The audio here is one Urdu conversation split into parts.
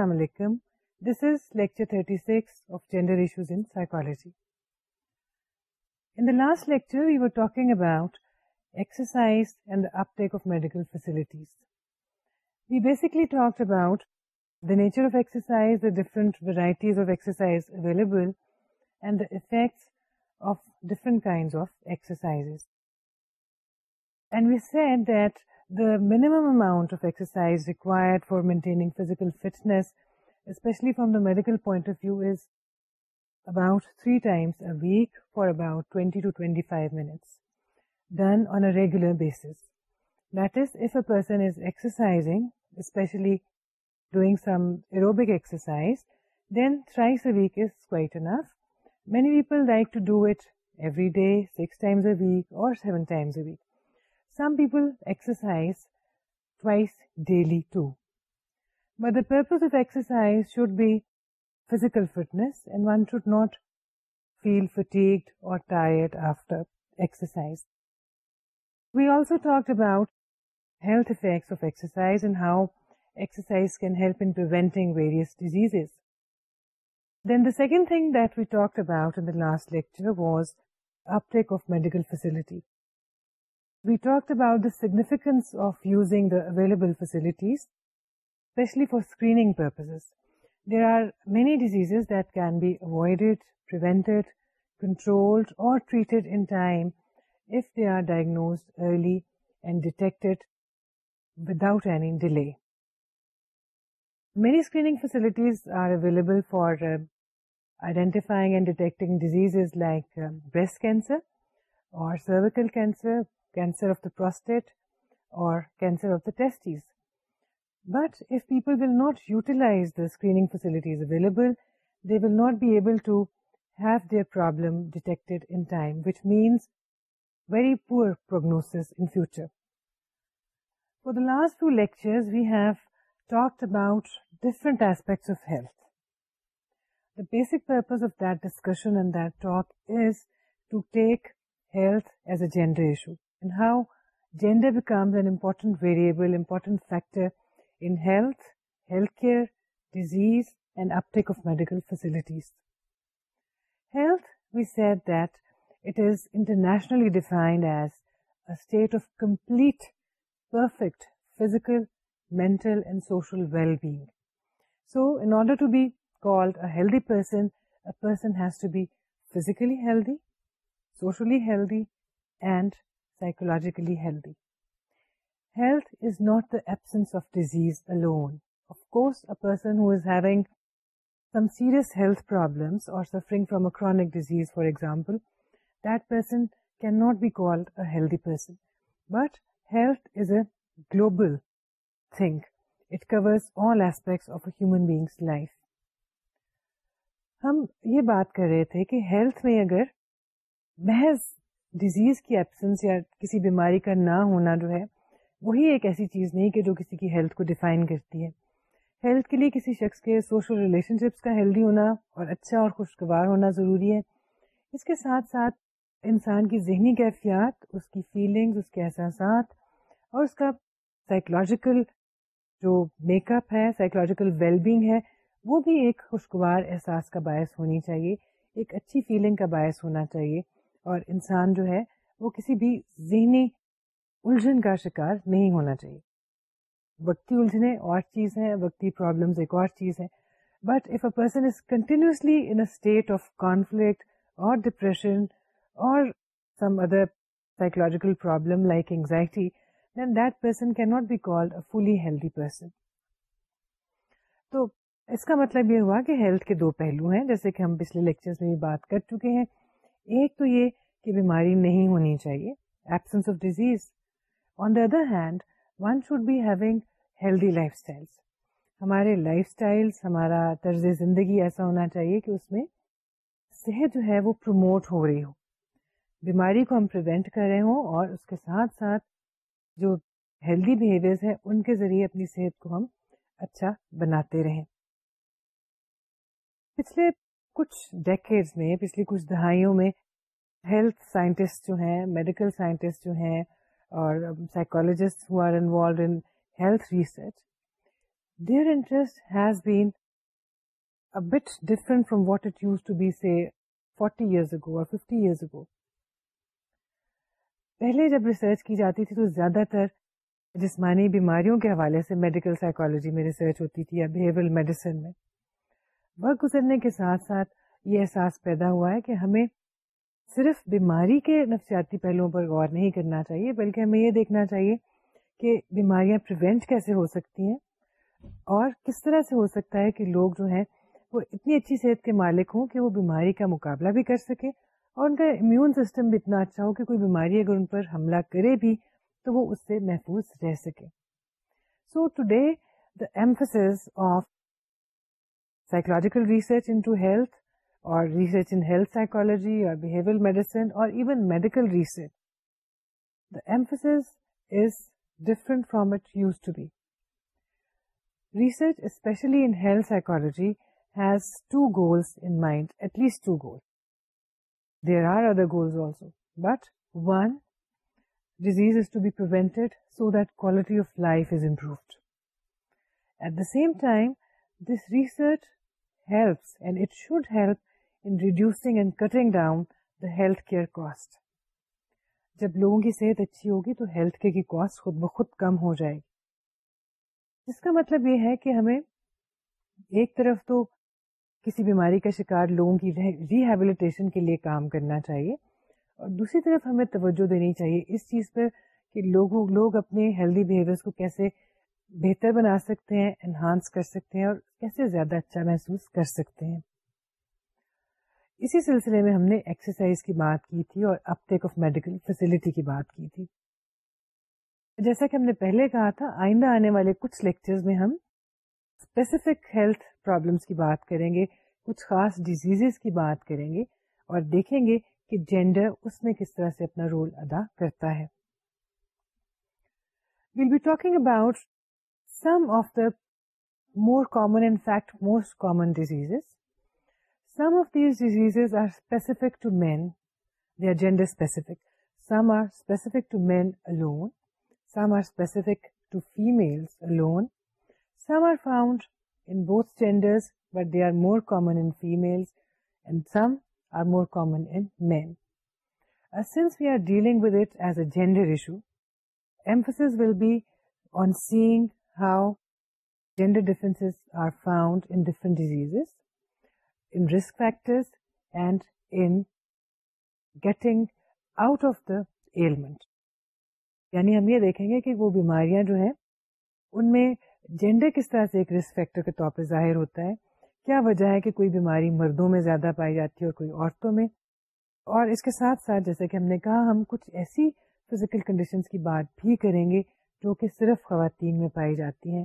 Assalamu alaikum. This is lecture 36 of Gender Issues in Psychology. In the last lecture, we were talking about exercise and the uptake of medical facilities. We basically talked about the nature of exercise, the different varieties of exercise available, and the effects of different kinds of exercises. And we said that the minimum amount of exercise required for maintaining physical fitness from the medical point of view is about three times base is if a person is exercise especially doing some aerobics then thrice enough many people like to do it every day six times a week Some people exercise twice daily too. But the purpose of exercise should be physical fitness, and one should not feel fatigued or tired after exercise. We also talked about health effects of exercise and how exercise can help in preventing various diseases. Then the second thing that we talked about in the last lecture was uptake of medical facility. We talked about the significance of using the available facilities, especially for screening purposes. There are many diseases that can be avoided, prevented, controlled, or treated in time if they are diagnosed early and detected without any delay. Many screening facilities are available for uh, identifying and detecting diseases like um, breast cancer or cervical cancer, cancer of the prostate or cancer of the testes. But if people will not utilize the screening facilities available, they will not be able to have their problem detected in time, which means very poor prognosis in future. For the last two lectures, we have talked about different aspects of health. The basic purpose of that discussion and that talk is to take health as a gender issue. How gender becomes an important variable important factor disease and optical facilities health we said that it is internationally defined as it of complete perfect full میں healthy person person has to be physically healthy socially healthy and psychologically not can not be called person but health life ہم یہ بات کر رہے تھے کہ ہیلتھ میں اگر محض ڈیزیز کی ایبسنس یا کسی بیماری کا نہ ہونا جو ہے وہی ایک ایسی چیز نہیں کہ جو کسی کی ہیلتھ کو ڈیفائن کرتی ہے ہیلتھ کے لیے کسی شخص کے سوشل ریلیشن شپس کا ہیلدی ہونا اور اچھا اور خوشگوار ہونا ضروری ہے اس کے ساتھ ساتھ انسان کی ذہنی کیفیات اس کی فیلنگز اس کے احساسات اور اس کا سائیکلوجیکل جو میک اپ ہے سائیکلوجیکل بینگ ہے وہ بھی ایک خوشگوار احساس کا باعث ہونی چاہیے ایک اچھی فیلنگ کا باعث ہونا چاہیے اور انسان جو ہے وہ کسی بھی ذہنی الجھن کا شکار نہیں ہونا چاہیے وقتی الجھنے اور چیز ہیں وقتی پرابلمس ایک اور چیز ہے but if a person is continuously in state of conflict اور ڈپریشن اور some other psychological problem like anxiety then that person can not be called a fully healthy person تو اس کا مطلب یہ ہوا کہ ہیلتھ کے دو پہلو ہیں جیسے کہ ہم پچھلے لیکچرز میں بھی بات کر چکے ہیں ایک تو یہ کہ بیماری نہیں ہونی چاہیے absence of disease on the other hand one should be having healthy life ہمارے لائف اسٹائل ہمارا طرز زندگی ایسا ہونا چاہیے کہ اس میں صحت جو ہے وہ پروموٹ ہو رہی ہو بیماری کو ہم پریونٹ کر رہے ہوں اور اس کے ساتھ ساتھ جو ہیلدی بہیویئر ہیں ان کے ذریعے اپنی صحت کو ہم اچھا بناتے رہیں پچھلے کچھ ڈیکیز میں پچھلی کچھ دہائیوں میں ہیلتھ سائنٹسٹ جو ہیں میڈیکل سائنٹسٹ جو ہیں اور psychologist who are involved in health research their interest has been but different from what it use to be say forty years ago اور ففٹی ایئرز اگو پہلے جب ریسرچ کی جاتی تھی تو زیادہ تر جسمانی بیماریوں کے حوالے سے میڈیکل سائیکالوجی میں ریسرچ ہوتی تھی یا بیہیویئر میڈیسن میں وقت گزرنے کے ساتھ ساتھ یہ احساس پیدا ہوا ہے کہ ہمیں صرف بیماری کے نفسیاتی پہلوؤں پر غور نہیں کرنا چاہیے بلکہ ہمیں یہ دیکھنا چاہیے کہ بیماریاں پریوینٹ کیسے ہو سکتی ہیں اور کس طرح سے ہو سکتا ہے کہ لوگ جو ہیں وہ اتنی اچھی صحت کے مالک ہوں کہ وہ بیماری کا مقابلہ بھی کر سکے اور ان کا امیون سسٹم بھی اتنا اچھا ہو کہ کوئی بیماری اگر ان پر حملہ کرے بھی تو وہ اس سے محفوظ رہ سکے so today the emphasis of psychological research health اور ریسرچ سائیکولوجی اور emphasis is different from use to be research especially psychology has two goals at least there are other goals also but one disease is to be life is improved at the same time this research helps and it should help in reducing and cutting down the health care cost. جب لوگوں کی صحت اچھی ہوگی تو ہیلتھ کیئر کی کاسٹ خود بخود کم ہو جائے گی جس کا مطلب یہ ہے کہ ہمیں ایک طرف تو کسی بیماری کا شکار لوگوں کی ریہیبلیٹیشن کے لیے کام کرنا چاہیے اور دوسری طرف ہمیں توجہ دینی چاہیے اس چیز پر کہ لوگوں لوگ اپنے ہیلدی بہیویئر کو کیسے بہتر بنا سکتے ہیں انہانس کر سکتے ہیں اور کیسے زیادہ اچھا محسوس کر سکتے ہیں اسی سلسلے میں ہم نے ایکسرسائز کی بات کی تھی اور آف میڈیکل فیسلٹی کی کی بات تھی جیسا کہ ہم نے پہلے کہا تھا آئندہ آنے والے کچھ لیکچر میں ہم اسپیسیفک ہیلتھ پرابلمس کی بات کریں گے کچھ خاص ڈیزیز کی بات کریں گے اور دیکھیں گے کہ جینڈر اس میں کس طرح سے اپنا رول ادا کرتا ہے some of the more common, in fact, most common diseases. Some of these diseases are specific to men. They are gender specific. Some are specific to men alone. Some are specific to females alone. Some are found in both genders, but they are more common in females, and some are more common in men. Uh, since we are dealing with it as a gender issue, emphasis will be on seeing how gender in are factors and in getting out of the element یعنی ہم یہ دیکھیں گے کہ وہ بیماریاں جو ہیں ان میں جینڈر کس طرح سے ایک رسک فیکٹر کے طور پہ ظاہر ہوتا ہے کیا وجہ ہے کہ کوئی بیماری مردوں میں زیادہ پائی جاتی ہے اور کوئی عورتوں میں اور اس کے ساتھ ساتھ جیسے کہ ہم نے کہا ہم کچھ ایسی فزیکل کنڈیشنس کی بات بھی کریں گے جو کہ صرف خواتین میں پائی جاتی ہیں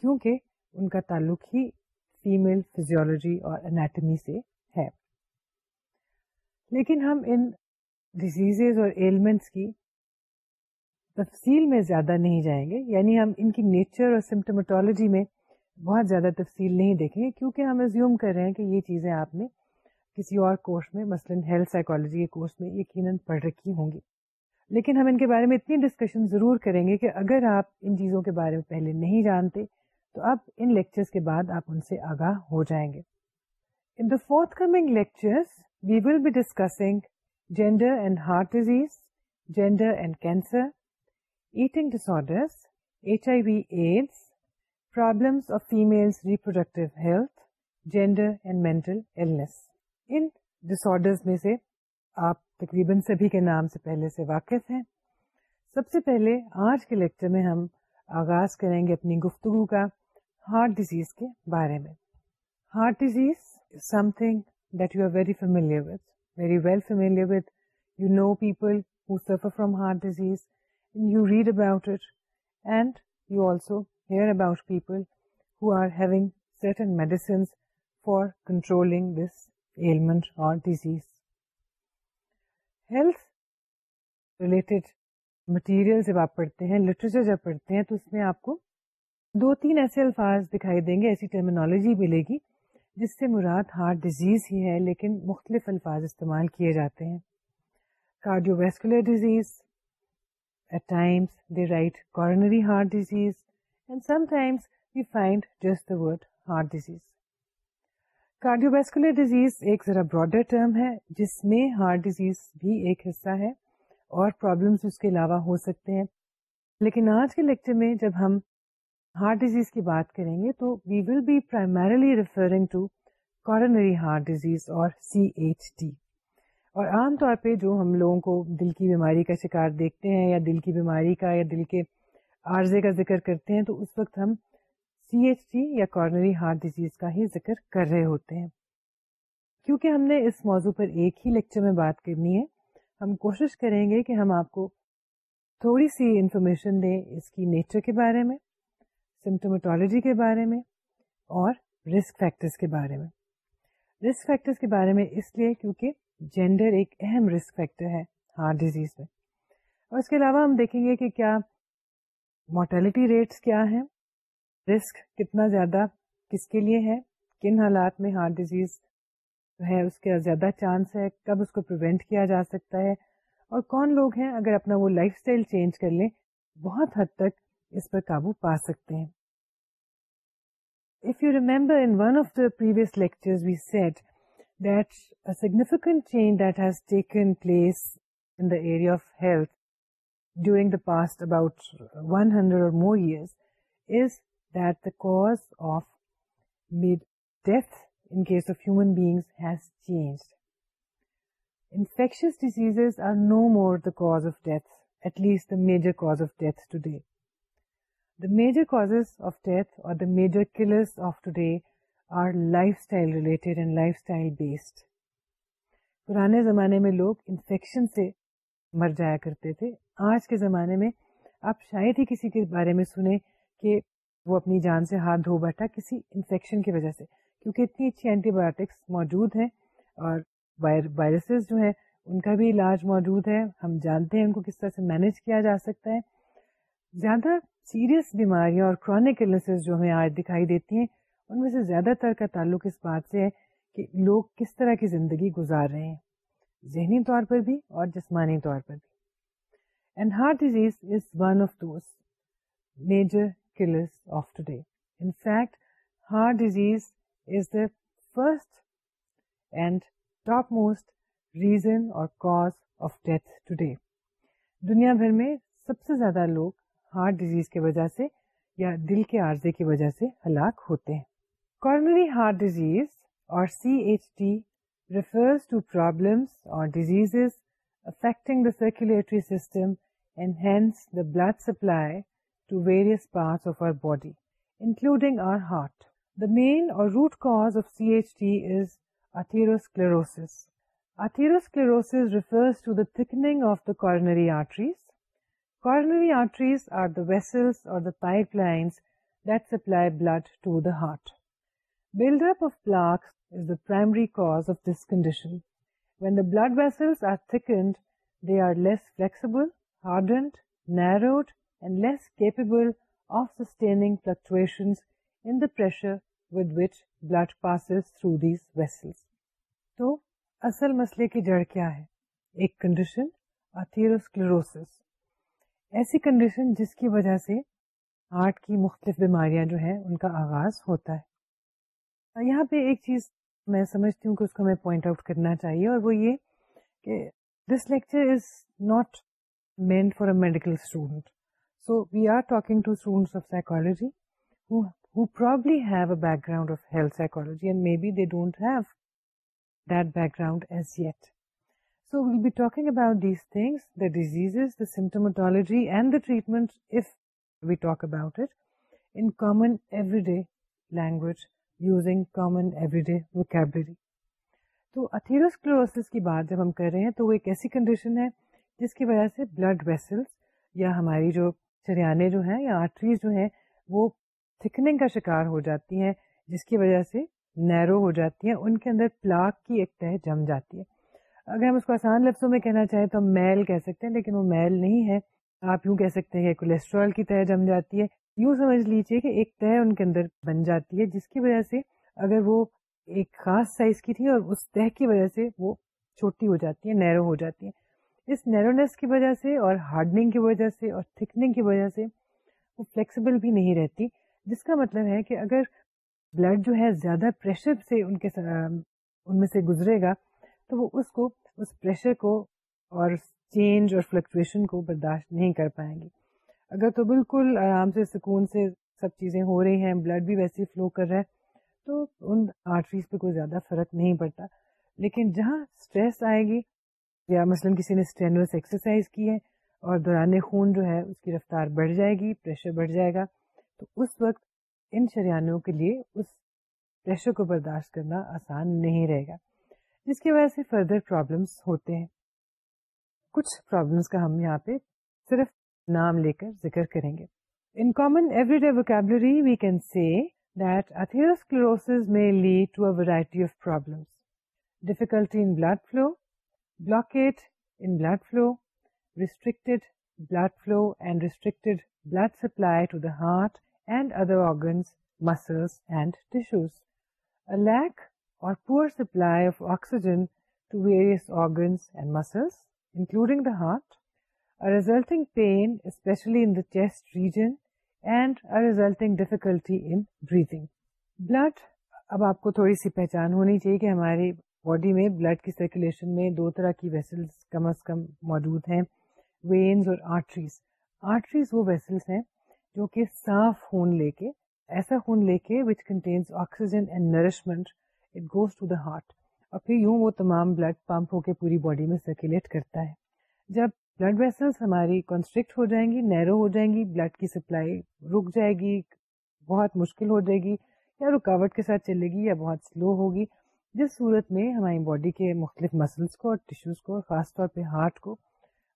کیونکہ ان کا تعلق ہی فیمل فزیولوجی اور انیٹمی سے ہے لیکن ہم ان ڈیزیز اور ایلیمنٹس کی تفصیل میں زیادہ نہیں جائیں گے یعنی ہم ان کی نیچر اور سمٹامٹولوجی میں بہت زیادہ تفصیل نہیں دیکھیں گے کیونکہ ہم ازیوم کر رہے ہیں کہ یہ چیزیں آپ نے کسی اور کورس میں مثلاً ہیلتھ سائیکالوجی کے کورس میں یقیناً پڑھ رکھی ہوں گی لیکن ہم ان کے بارے میں اتنی ڈسکشن ضرور کریں گے کہ اگر آپ ان چیزوں کے بارے میں پہلے نہیں جانتے تو اب ان لیکچرز لیکچرز کے بعد آپ ان ان سے آگاہ ہو جائیں گے the fourth coming we will be discussing gender and heart disease gender and cancer eating disorders H I V AIDS problems of female reproductive health gender and mental ان ڈس میں سے آپ تقریباً سبھی کے نام سے پہلے سے واقف ہیں سب سے پہلے آج کے لیکچر میں ہم آغاز کریں گے اپنی گفتگو کا ہارٹ ڈیزیز کے بارے میں heart disease something that you are very familiar with very well with you know people suffer from heart disease you read about it and you also hear about people who are having certain medicines for controlling this element heart disease health related material جب آپ پڑھتے ہیں لٹریچر جب پڑھتے ہیں تو اس میں آپ کو دو تین ایسے الفاظ دکھائی دیں گے ایسی ٹرمینالوجی ملے گی جس سے مراد ہارٹ ڈیزیز ہی ہے لیکن مختلف الفاظ استعمال کیے جاتے ہیں cardiovascular disease at times they write coronary heart disease and sometimes we find just the word heart disease cardiovascular disease ایک ذرا براڈر ٹرم ہے جس میں ہارٹ ڈیزیز بھی ایک حصہ ہے اور پرابلمس اس کے علاوہ ہو سکتے ہیں لیکن آج کے لیکچر میں جب ہم ہارٹ ڈیزیز کی بات کریں گے تو we will be primarily referring to coronary heart disease اور سی ایچ ڈی اور عام طور پہ جو ہم لوگوں کو دل کی بیماری کا شکار دیکھتے ہیں یا دل کی بیماری کا یا دل کے عارضے کا ذکر کرتے ہیں تو اس وقت ہم سی ایچ ڈی یا کارنری ہارٹ ڈیزیز کا ہی ذکر کر رہے ہوتے ہیں کیونکہ ہم نے اس موضوع پر ایک ہی لیکچر میں بات کرنی ہے ہم کوشش کریں گے کہ ہم آپ کو تھوڑی سی انفارمیشن دیں اس کی نیچر کے بارے میں سمٹومیٹالوجی کے بارے میں اور رسک فیکٹرز کے بارے میں رسک فیکٹرز کے بارے میں اس لیے کیونکہ جینڈر ایک اہم رسک فیکٹر ہے ہارٹ ڈیزیز میں اور اس کے علاوہ ہم دیکھیں گے کہ کیا مارٹیلٹی ریٹس کیا ہیں رسک کتنا زیادہ کس کے لیے ہے کن حالات میں ہارٹ ڈیزیز ہے اس کے زیادہ چانس ہے کب اس کو پریونٹ کیا جا سکتا ہے اور کون لوگ ہیں اگر اپنا وہ لائف اسٹائل چینج کر لیں بہت حد تک اس پر قابو پا سکتے ہیں If you remember in one of the previous lectures we said that a significant change that has taken place in the area of health during the past about 100 or more years is that the the the The the cause cause cause of of of of of of mid death death, death death in case human beings has changed. Infectious diseases are are no more at least major major major today. today causes or killers lifestyle related and lifestyle based. پرانے زمانے میں لوگ انفیکشن سے مر جایا کرتے تھے آج کے زمانے میں آپ شاید ہی کسی کے بارے میں سنیں کہ وہ اپنی جان سے ہاتھ دھو بیٹھا کسی انفیکشن کی وجہ سے کیونکہ اتنی اچھی اینٹی بایوٹکس موجود ہیں اور وائرسز جو ہیں ان کا بھی علاج موجود ہے ہم جانتے ہیں ان کو کس طرح سے مینج کیا جا سکتا ہے زیادہ سیریس بیماریاں اور کرونک النسز جو ہمیں آج دکھائی دیتی ہیں ان میں سے زیادہ تر کا تعلق اس بات سے ہے کہ لوگ کس طرح کی زندگی گزار رہے ہیں ذہنی طور پر بھی اور جسمانی طور پر بھی and heart disease is one of those major فاپ most reason اور سب سے زیادہ لوگ ہارٹ ڈیزیز کی وجہ سے یا دل کے عارضے کی وجہ سے ہلاک ہوتے ہیں کارنری ہارٹ ڈیزیز اور C H refers to problems اور disease affecting the circulatory system the blood supply various parts main root cause of C H Ts اتھی vessels that supply blood to the heart blood ups condition when that vessels they are less flexible hard and need less capable of sustain fluctuation تو جڑ کیا ہے ایک کنڈیشن ایسی کنڈیشن جس کی وجہ سے ہارٹ کی مختلف بیماریاں جو ہیں ان کا آغاز ہوتا ہے یہاں پہ ایک چیز میں سمجھتی ہوں کہ اس کو ہمیں پوائنٹ آؤٹ کرنا چاہیے اور وہ یہ کہ this lecture is not meant for a medical student so we are talking to students of psychology and may be not have that background about and the treatment if we talk about it common everyday language using common everyday vocabulary تو اتھیروسکلوروسس کی بات جب ہم کر رہے ہیں تو وہ ایک ایسی کنڈیشن ہے جس کی وجہ سے بلڈ ویسلس یا ہماری جو شریانے جو ہیں یا آرٹریز جو ہیں وہ تھکننگ کا شکار ہو جاتی ہیں جس کی وجہ سے نیرو ہو جاتی ہیں ان کے اندر پلاک کی ایک تہ جم جاتی ہے اگر ہم اس کو آسان لفظوں میں کہنا چاہیں تو ہم میل کہہ سکتے ہیں لیکن وہ میل نہیں ہے آپ یوں کہہ سکتے ہیں کہ کولیسٹرول کی تہ جم جاتی ہے یوں سمجھ لیجیے کہ ایک تہ ان کے اندر بن جاتی ہے جس کی وجہ سے اگر وہ ایک خاص سائز کی تھی اور اس تہ کی وجہ سے وہ چھوٹی ہو جاتی ہے نیرو ہو جاتی ہے اس نیرونیس کی وجہ سے اور ہارڈنگ کی وجہ سے اور تھکننگ کی وجہ سے وہ فلیکسیبل بھی نہیں رہتی جس کا مطلب ہے کہ اگر بلڈ جو ہے زیادہ پریشر سے ان کے ان میں سے گزرے گا تو وہ اس کو اس پریشر کو اور چینج اور فلکچویشن کو برداشت نہیں کر پائیں گی اگر تو بالکل آرام سے سکون سے سب چیزیں ہو رہی ہیں بلڈ بھی ویسے فلو کر رہا ہے تو ان آرٹریز پہ کوئی زیادہ فرق نہیں پڑتا لیکن جہاں اسٹریس آئے گی یا مثلاً کسی نے اسٹرینوس ایکسرسائز کی ہے اور دوران خون جو ہے اس کی رفتار بڑھ جائے گی پریشر بڑھ جائے گا تو اس وقت ان شریانوں کے لیے اس پریشر کو برداشت کرنا آسان نہیں رہے گا جس کی وجہ سے فردر پرابلمس ہوتے ہیں کچھ پرابلمس کا ہم یہاں پہ صرف نام لے کر ذکر کریں گے in common everyday vocabulary we can see to اتھی variety of problems difficulty in blood flow blockade in blood flow restrict blood flowed restrict blood supply the heart uh resulting pain especially difficulty in breathing blood اب آپ کو تھوڑی سی پہچان ہونی چاہیے کہ ہماری باڈی میں بلڈ کی سرکولیشن میں دو طرح کی ویسلس کم از کم موجود ہیں وینز اور آرٹریز آرٹریز وہ ویسلس ہیں جو کہ صاف خون لے کے ایسا خون لے کے which contains oxygen and nourishment it goes to the heart اور پھر یوں وہ تمام بلڈ پمپ ہو کے پوری باڈی میں سرکولیٹ کرتا ہے جب بلڈ ویسلس ہماری کنسٹرکٹ ہو جائیں گی نیرو ہو جائیں گی بلڈ کی سپلائی رک جائے گی بہت مشکل ہو جائے گی یا رکاوٹ کے ساتھ چلے گی یا بہت سلو ہوگی جس صورت میں ہماری باڈی کے مختلف مسلس کو اور ٹیشوز کو خاص طور پہ ہارٹ کو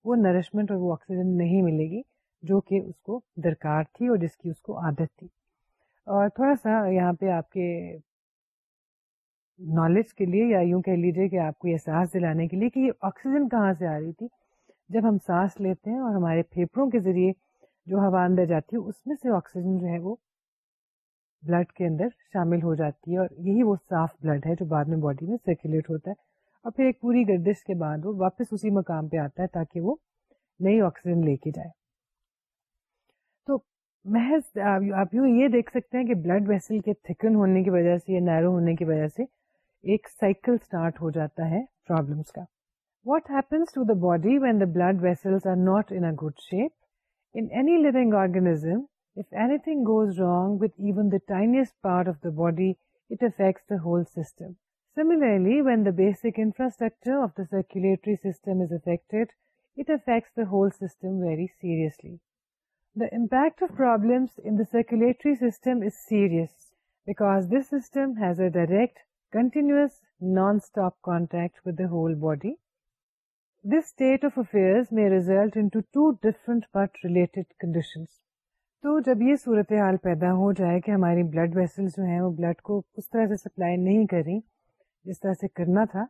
وہ نرشمنٹ اور وہ آکسیجن نہیں ملے گی جو کہ اس کو درکار تھی اور جس کی اس کو عادت تھی اور تھوڑا سا یہاں پہ آپ کے نالج کے لیے یا یوں کہہ لیجیے کہ آپ کو یہ احساس دلانے کے لیے کہ یہ آکسیجن کہاں سے آ رہی تھی جب ہم سانس لیتے ہیں اور ہمارے پھیپھڑوں کے ذریعے جو ہوا اندر جاتی ہے اس میں سے آکسیجن جو ہے وہ بلڈ کے اندر شامل ہو جاتی ہے اور یہی وہ صاف بلڈ ہے جو بعد میں باڈی میں سرکولیٹ ہوتا ہے اور پھر ایک پوری گردش کے بعد وہ واپس اسی مقام پہ آتا ہے تاکہ وہ نئی آکسیجن لے کے جائے تو محض آپ یوں یہ دیکھ سکتے ہیں کہ بلڈ ویسل کے تھکن ہونے کی وجہ سے یا نیرو ہونے کی وجہ سے ایک سائیکل اسٹارٹ ہو جاتا ہے پرابلمس کا what happens to the body when the blood vessel good shape in any living organism body it affects structure very seriously the impact of problems in the circulatory system is serious because this system has a direct continuous non stop contact with the whole body this state of affairs میں ریزلٹرنٹ پارٹ ریلیٹڈ کنڈیشنس تو جب یہ صورت حال پیدا ہو جائے کہ ہماری بلڈ ویسل جو ہیں وہ بلڈ کو اس طرح سے سپلائی نہیں کر رہی جس طرح سے کرنا تھا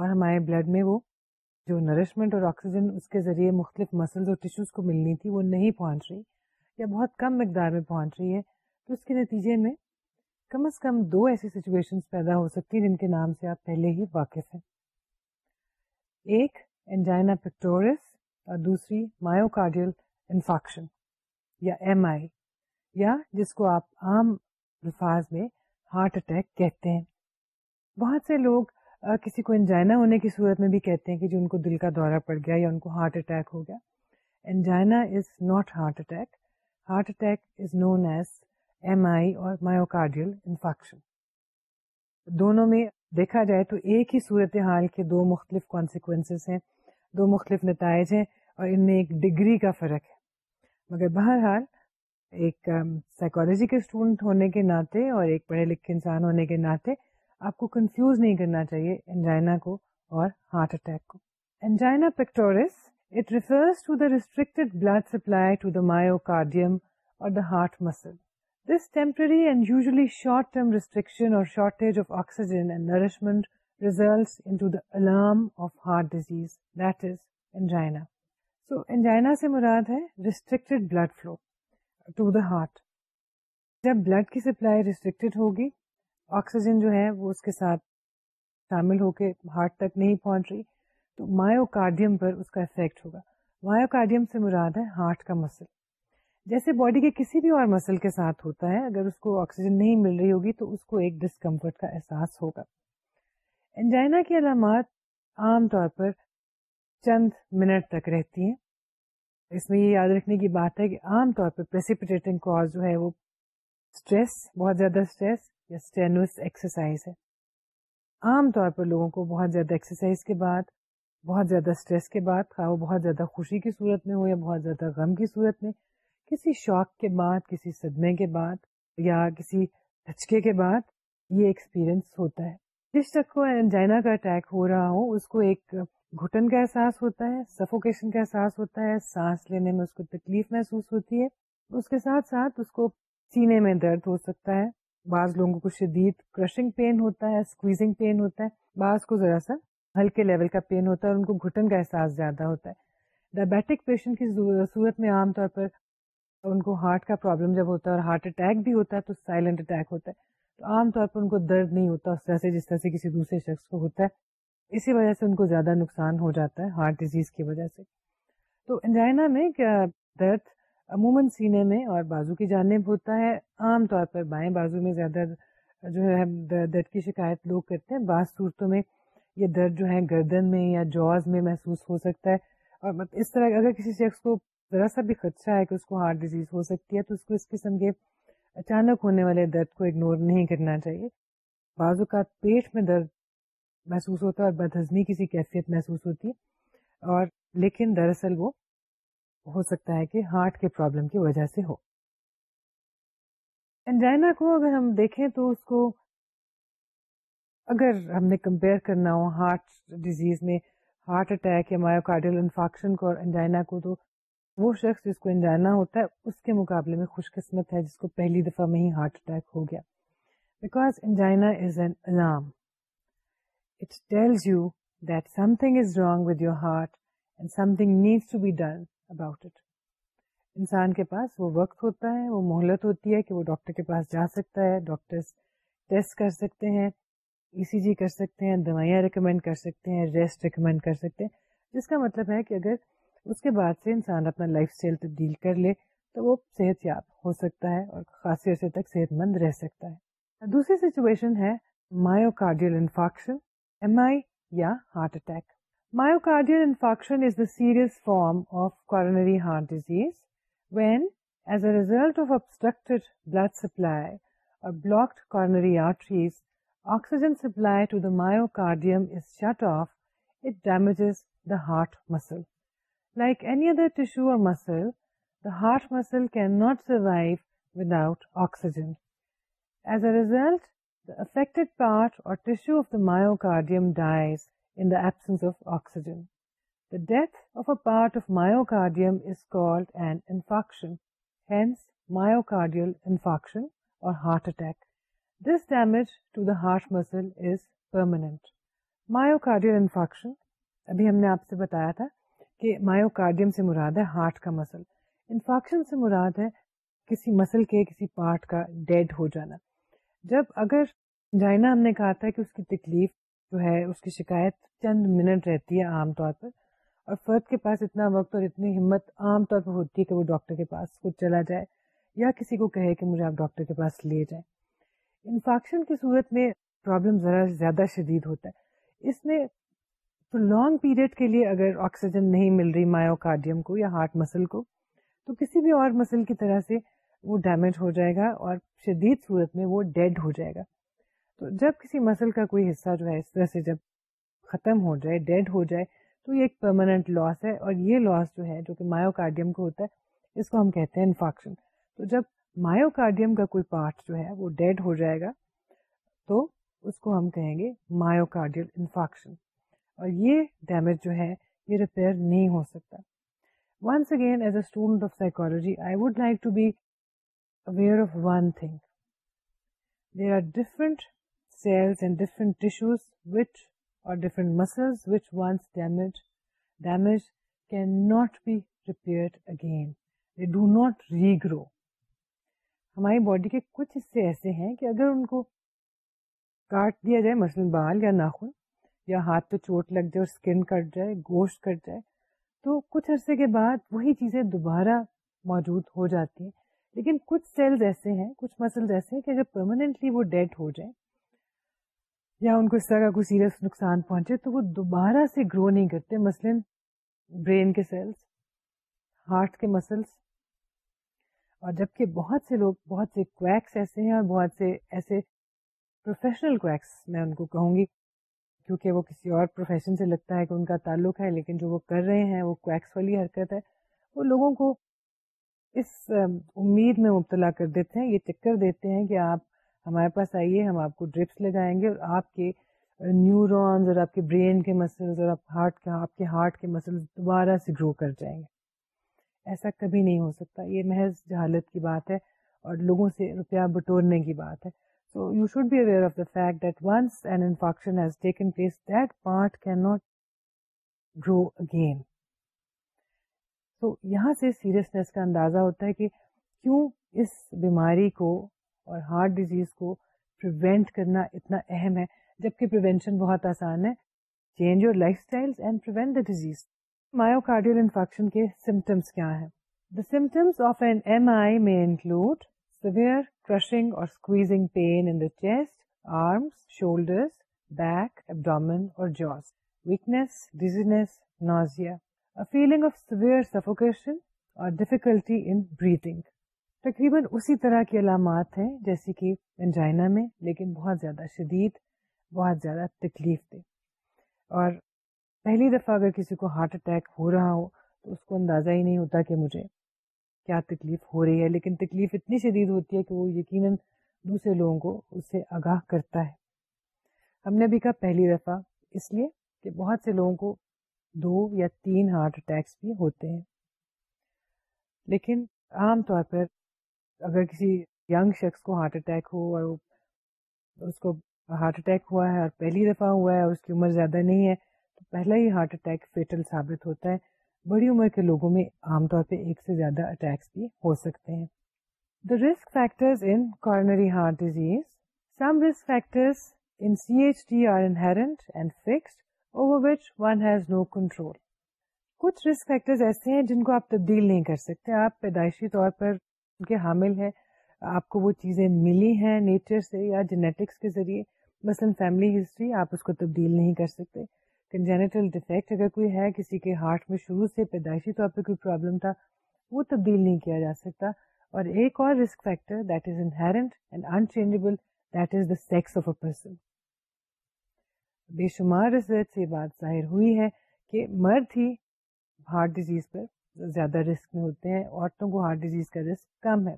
اور ہمارے بلڈ میں وہ جو نرشمنٹ اور آکسیجن اس کے ذریعے مختلف مسلز اور ٹیشوز کو ملنی تھی وہ نہیں پہنچ رہی یا بہت کم مقدار میں پہنچ رہی ہے تو اس کے نتیجے میں کم از کم دو ایسی سچویشن پیدا ہو سکتی ہیں جن کے نام سے آپ پہلے ہی واقف ہیں ایک انجائنا پکٹورس اور دوسری مایوکارڈیل انفاکشن یا ایم آئی یا جس کو آپ عام الفاظ میں ہارٹ اٹیک کہتے ہیں بہت سے لوگ کسی کو انجائنا ہونے کی صورت میں بھی کہتے ہیں کہ جو ان کو دل کا دورہ پڑ گیا یا ان کو ہارٹ اٹیک ہو گیا angina is not heart attack heart attack is known as M I or myocardial infection دونوں میں دیکھا جائے تو ایک ہی صورت حال کے دو مختلف کانسیکوینسز ہیں دو مختلف نتائج ہیں اور ان میں ایک ڈگری کا فرق ہے مگر بہرحال ایک سائیکالوجی کے اسٹوڈنٹ ہونے کے ناطے اور ایک پڑھے لکھے انسان ہونے کے ناطے آپ کو کنفیوز نہیں کرنا چاہیے انجائنا کو اور ہارٹ اٹیک کو angina pectoris it refers to the restrict blood supply to the myocardium or the heart muscle this temporary and usually short term restriction or shortage of oxygen and nourishment into the alarm of heart disease that is angina so angina سے مراد ہے restricted blood flow to the heart جب بلڈ کی سپلائی ریسٹرکٹیڈ ہوگی آکسیجن جو ہے وہ اس کے ساتھ شامل ہو کے ہارٹ تک نہیں پہنچ رہی تو مایوکارڈیم پر اس کا افیکٹ ہوگا مایوکارڈیم سے مراد ہے ہارٹ کا مسل جیسے باڈی کے کسی بھی اور مسل کے ساتھ ہوتا ہے اگر اس کو آکسیجن نہیں مل رہی ہوگی تو اس کو ایک ڈسکمفرٹ کا احساس ہوگا انجائنا کی علامات عام طور پر چند منٹ تک رہتی ہیں اس میں یہ یاد رکھنے کی بات ہے کہ عام طور پر عام طور پر لوگوں کو بہت زیادہ ایکسرسائز کے بعد بہت زیادہ اسٹریس کے بعد خواہ وہ بہت زیادہ خوشی کی صورت میں ہو یا بہت زیادہ غم کی صورت میں کسی شوق کے بعد کسی صدمے کے بعد یا کسی دھچکے کے بعد یہ ایکسپیرئنس ہوتا ہے جس شخص کو انجائنا کا اٹیک ہو رہا ہو اس کو ایک گھٹن کا احساس ہوتا ہے سفوکیشن کا احساس ہوتا ہے سانس لینے میں اس کو تکلیف محسوس ہوتی ہے اس کے ساتھ ساتھ اس کو سینے میں درد ہو سکتا ہے بعض لوگوں کو شدید کرشنگ پین ہوتا ہے اسکویزنگ پین ہوتا ہے بعض کو ذرا سا ہلکے لیول کا پین ہوتا ہے اور ان کو گھٹن کا احساس زیادہ ہوتا ہے ڈائبیٹک پیشنٹ کی صورت میں عام طور پر ان کو ہارٹ کا پرابلم جب ہوتا ہے اور ہارٹ اٹیک بھی ہوتا ہے تو سائلنٹ اٹیک ہوتا ہے تو عام طور پر ان کو درد نہیں ہوتا اس طرح سے جس طرح سے کسی دوسرے شخص کو ہوتا ہے اسی وجہ سے ان کو زیادہ نقصان ہو جاتا ہے ہارٹ ڈیزیز کی وجہ سے تو انجائنا میں کیا درد عموماً سینے میں اور بازو کی جانب ہوتا ہے عام طور پر بائیں بازو میں زیادہ جو ہے درد کی شکایت لوگ کرتے ہیں بعض صورتوں میں یہ درد جو ہے گردن میں یا جوز میں محسوس ہو سکتا ہے اور اس طرح اگر کسی شخص کو ذرا سا بھی خدشہ ہے کہ اس کو ہارٹ ڈیزیز ہو سکتی ہے تو اس کو اس قسم کے اچانک ہونے والے درد کو اگنور نہیں کرنا چاہیے بعض اوقات پیٹ میں درد محسوس ہوتا ہے اور کی سی کیفیت محسوس ہوتی ہے اور لیکن دراصل وہ ہو سکتا ہے کہ ہارٹ کے پرابلم کی وجہ سے ہو انجائنا کو اگر ہم دیکھیں تو اس کو اگر ہم نے کمپیئر کرنا ہو ہارٹ ڈیزیز میں ہارٹ اٹیک یا مایوکارڈیل انفاکشن کو اور انجائنا کو تو وہ شخص جس کو انجائنا ہوتا ہے اس کے مقابلے میں خوش قسمت ہے جس کو پہلی دفعہ میں ہی ہارٹ اٹیک ہو گیا because angina is an alarm مہلت ہوتی ہے ڈاکٹر ای سی جی کر سکتے ہیں دوائیاں ریکمینڈ کر سکتے ہیں ریسٹ ریکمینڈ کر سکتے ہیں جس کا مطلب ہے کہ اگر اس کے بعد سے انسان اپنا لائف اسٹائل تبدیل کر لے تو وہ صحت یاب ہو سکتا ہے اور خاصی عرصے تک صحت مند رہ سکتا ہے دوسری سچویشن ہے myocardial infarction MI ya heart attack. Myocardial infarction is the serious form of coronary heart disease when, as a result of obstructed blood supply or blocked coronary arteries, oxygen supply to the myocardium is shut off. It damages the heart muscle. Like any other tissue or muscle, the heart muscle cannot survive without oxygen. As a result, affect part or tissue of the myocardium dies in of oxygenation or heart attack this damage to the heart muscle is permanent myocardial infection ابھی ہم نے آپ سے بتایا تھا کہ مایوکارڈیم سے مراد ہے ہارٹ کا مسل انفاکشن سے مراد ہے کسی مسل کے کسی پارٹ کا ڈیڈ ہو جانا جب اگر جائنا ہم نے کہا تھا کہ اس کی تکلیف جو ہے اس کی شکایت چند منٹ رہتی ہے عام طور پر اور فرد کے پاس اتنا وقت اور اتنی ہمت عام طور پر ہوتی ہے کہ وہ ڈاکٹر کے پاس خود چلا جائے یا کسی کو کہے کہ مجھے آپ ڈاکٹر کے پاس لے جائیں انفیکشن کی صورت میں پرابلم ذرا زیادہ شدید ہوتا ہے اس میں تو لانگ پیریڈ کے لیے اگر آکسیجن نہیں مل رہی مایوکارڈیم کو یا ہارٹ مسل کو تو کسی بھی اور مسل کی طرح سے وہ ڈیمیج ہو جائے گا اور شدید صورت میں وہ ڈیڈ ہو جائے گا تو جب کسی مسل کا کوئی حصہ جو ہے اس طرح سے جب ختم ہو جائے ڈیڈ ہو جائے تو یہ ایک پرماننٹ لاس ہے اور یہ لاس جو ہے جو کہ مایوکارڈیم کو ہوتا ہے اس کو ہم کہتے ہیں انفاکشن تو جب مایوکارڈیم کا کوئی پارٹ جو ہے وہ ڈیڈ ہو جائے گا تو اس کو ہم کہیں گے مایوکارڈیل انفاکشن اور یہ ڈیمیج جو ہے یہ ریپیئر نہیں ہو سکتا once again as a student of psychology I would like to be aware of one thing different are different cells and different which different muscles won not be repaired again do not regrow ہماری باڈی کے کچھ حصے ایسے ہیں کہ اگر ان کو کاٹ دیا جائے مثلاً بال یا ناخن یا ہاتھ پہ چوٹ لگ جائے اور اسکن کٹ جائے گوشت کٹ جائے تو کچھ عرصے کے بعد وہی چیزیں دوبارہ موجود ہو جاتی ہیں لیکن کچھ سیلز ایسے ہیں کچھ مسلز ایسے ہیں کہ اگر پرماننٹلی وہ ڈیڈ ہو جائیں یا ان کو اس طرح کا کوئی سیریس نقصان پہنچے تو وہ دوبارہ سے گرو نہیں کرتے مثلاً برین کے سیلس ہارٹ کے مسلس اور جبکہ بہت سے لوگ بہت سے کویکس ایسے ہیں اور بہت سے ایسے پروفیشنل کویکس میں ان کو کہوں گی کیونکہ وہ کسی اور پروفیشن سے لگتا ہے کہ ان کا تعلق ہے لیکن جو وہ کر رہے ہیں وہ کویکس والی حرکت ہے وہ لوگوں کو اس امید میں مبتلا کر دیتے ہیں یہ چکر دیتے ہیں کہ آپ ہمارے پاس آئیے ہم آپ کو ڈرپس لگائیں گے اور آپ کے نیورونز اور آپ کے برین کے مسلز اور آپ کے ہارٹ کے مسلز دوبارہ سے گرو کر جائیں گے ایسا کبھی نہیں ہو سکتا یہ محض جہالت کی بات ہے اور لوگوں سے روپیہ بٹورنے کی بات ہے so you should be aware of the fact that once and that part can not grow again تو یہاں سے سیریسنیس کا اندازہ ہوتا ہے کہ کیوں اس بیماری کو اور ہارٹ ڈیزیز کو پریونٹ کرنا اتنا اہم ہے جبکہ پریونشن بہت آسان ہے change your lifestyle and prevent the disease myocardial infection کے سمٹمس کیا ہیں the symptoms of an M I میں انکلوڈ سیویئر کرشنگ اور squeezing pain in the chest arms shoulders back abdomen اور jaws weakness dizziness nausea feeling of severe suffocation اور difficulty ان breathing تقریباً اسی طرح کی علامات ہیں جیسے کہ انجائنا میں لیکن بہت زیادہ شدید بہت زیادہ تکلیف دے اور پہلی دفعہ اگر کسی کو ہارٹ اٹیک ہو رہا ہو تو اس کو اندازہ ہی نہیں ہوتا کہ مجھے کیا تکلیف ہو رہی ہے لیکن تکلیف اتنی شدید ہوتی ہے کہ وہ یقیناً دوسرے لوگوں کو اس سے آگاہ کرتا ہے ہم نے بھی کہا پہلی دفعہ اس لیے کہ بہت سے لوگوں کو دو یا تین ہارٹ اٹیکس بھی ہوتے ہیں لیکن عام طور پر اگر کسی یگ شخص کو ہارٹ اٹیک ہو اور اس کو ہارٹ اٹیک ہوا ہے اور پہلی دفعہ ہوا ہے اور اس کی عمر زیادہ نہیں ہے تو پہلا ہی ہارٹ اٹیک فیٹل ثابت ہوتا ہے بڑی عمر کے لوگوں میں عام طور پہ ایک سے زیادہ اٹیکس بھی ہو سکتے ہیں the risk factors in coronary heart disease some risk factors in C H D are and fixed control. کچھ رسک factors ایسے ہیں جن کو آپ تبدیل نہیں کر سکتے آپ پیدائشی طور پر ان کے حامل ہیں آپ کو وہ چیزیں ملی ہیں نیچر سے یا جینیٹکس کے ذریعے مثلاً فیملی ہسٹری آپ اس کو تبدیل نہیں کر سکتے کنجینیٹل ڈیفیکٹ اگر کوئی ہے کسی کے ہارٹ میں شروع سے پیدائشی طور پہ کوئی پرابلم تھا وہ تبدیل نہیں کیا جا سکتا اور ایک اور risk factor that is inherent and unchangeable that is the sex of a person بے شمار ریسرچ یہ بات ظاہر ہوئی ہے کہ مرد ہی ہارٹ ڈیزیز پر زیادہ رسک میں ہوتے ہیں عورتوں کو ہارٹ ڈیزیز کا رسک کم ہے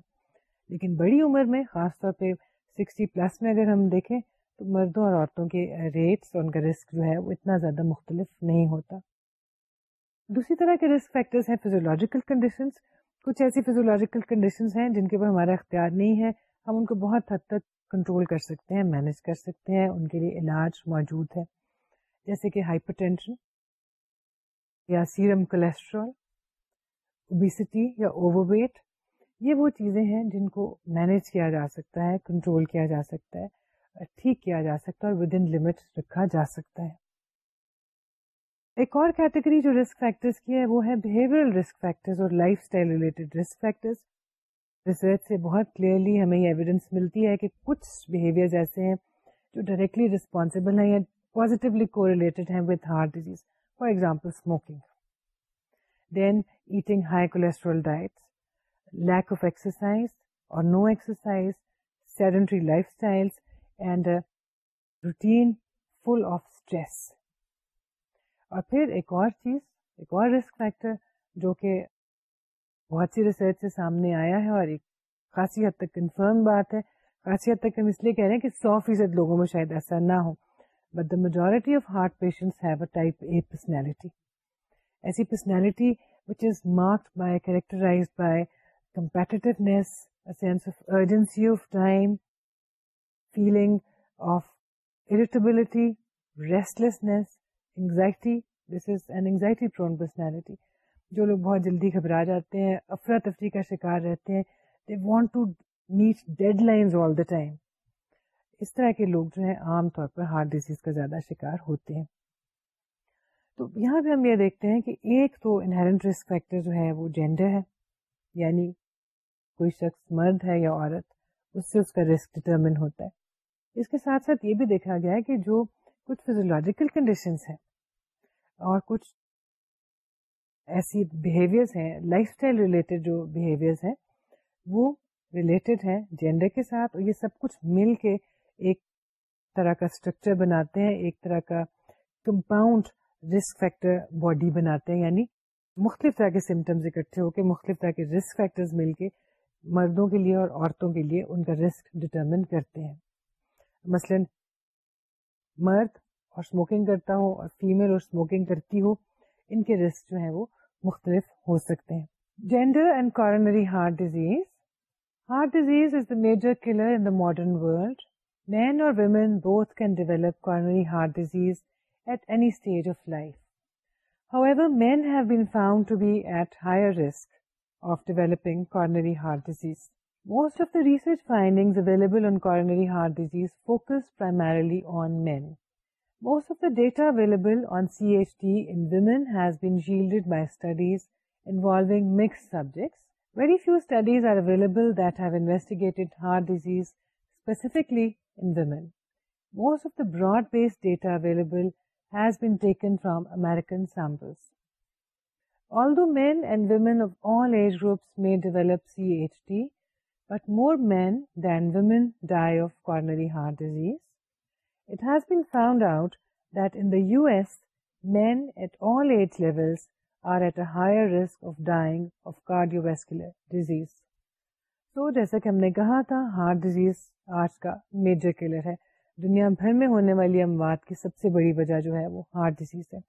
لیکن بڑی عمر میں خاص طور پہ سکسٹی پلس میں اگر ہم دیکھیں تو مردوں اور عورتوں کے ریٹس اور ان کا رسک جو ہے وہ اتنا زیادہ مختلف نہیں ہوتا دوسری طرح کے رسک فیکٹرز ہیں فیزیولوجیکل کنڈیشنز کچھ ایسی فیزیولوجیکل کنڈیشنز ہیں جن کے اوپر ہمارا اختیار نہیں ہے ہم ان کو بہت حد تک کنٹرول کر سکتے ہیں مینج کر سکتے ہیں ان کے لیے علاج موجود ہے جیسے کہ ہائپر ٹینشن یا سیرم کولیسٹرول اوبیسٹی یا اوور ویٹ یہ وہ چیزیں ہیں جن کو مینج کیا جا سکتا ہے کنٹرول کیا جا سکتا ہے ٹھیک کیا جا سکتا ہے اور ود ان لمٹ رکھا جا سکتا ہے ایک اور کیٹیگری جو رسک کی ہے وہ ہے بہیویئر رسک فیکٹرز اور lifestyle related risk factors research سے بہت کلیئرلی ہمیں یہ ایویڈینس ملتی ہے کہ کچھ بیہیویئرز ایسے ہیں جو ڈائریکٹلی رسپانسبل ہیں یا پازیٹیولی کو ریلیٹڈ ہیں with heart disease for example smoking then eating high cholesterol diet lack of exercise or no exercise sedentary lifestyle and routine full of stress اور پھر ایک اور چیز ایک اور رسک فیکٹر جو کہ بہت سی ریسرچ سے سامنے آیا ہے اور ایک خاصی حد تک کنفرم بات ہے خاصی حد تک ہم اس لیے کہہ رہے ہیں کہ سو فیصد لوگوں میں شاید ایسا نہ ہو but the majority of heart patient a type A personality ایسی personality which is marked by characterised by competitiveness sense of urgency of time feeling of irritability restlessness anxiety this is an anxiety prone personality جو لوگ بہت جلدی گھبرا جاتے ہیں افراتفری کا شکار رہتے ہیں ہیں they want to meet dead all the time اس طرح کے لوگ جو عام طور پر ہارٹ ڈیزیز کا زیادہ شکار ہوتے ہیں تو یہاں پہ ہم یہ دیکھتے ہیں کہ ایک تو انہرنٹ رسک فیکٹر جو ہے وہ جینڈر ہے یعنی کوئی شخص مرد ہے یا عورت اس سے اس کا رسک ڈٹرمن ہوتا ہے اس کے ساتھ ساتھ یہ بھی دیکھا گیا ہے کہ جو کچھ فیزولوجیکل ہیں اور کچھ ایسی بیہیویئرس ہیں لائف اسٹائل ریلیٹڈ جو بیہیویئرس ہیں وہ ریلیٹڈ ہیں جینڈر کے ساتھ اور یہ سب کچھ مل کے ایک طرح کا اسٹرکچر بناتے ہیں ایک طرح کا کمپاؤنڈ رسک فیکٹر باڈی بناتے ہیں یعنی مختلف طرح کے سمٹمز اکٹھے ہو کے مختلف طرح کے رسک فیکٹرز مل کے مردوں کے لیے اور عورتوں کے لیے ان کا رسک ڈٹرمن کرتے ہیں مثلا مرد اور اسموکنگ کرتا ہو اور فیمل اور اسموکنگ کرتی ہو ان کے رسک جو ہیں وہ مختلف ہو سکتے ہیں gender and coronary heart disease heart disease is the major killer in the modern world men اور women both can develop coronary heart disease at any stage of life however men have been found to be at higher risk of developing coronary heart disease Most of the research findings available on coronary heart disease focus primarily on men. Most of the data available میں develop C H D but more men than women die of coronary heart disease ہم نے کہا تھا ہارٹ ڈیزیز آج کا میجر کلر ہے دنیا بھر میں ہونے والی اموات کی سب سے بڑی وجہ جو ہے وہ ہارٹ ڈیزیز ہے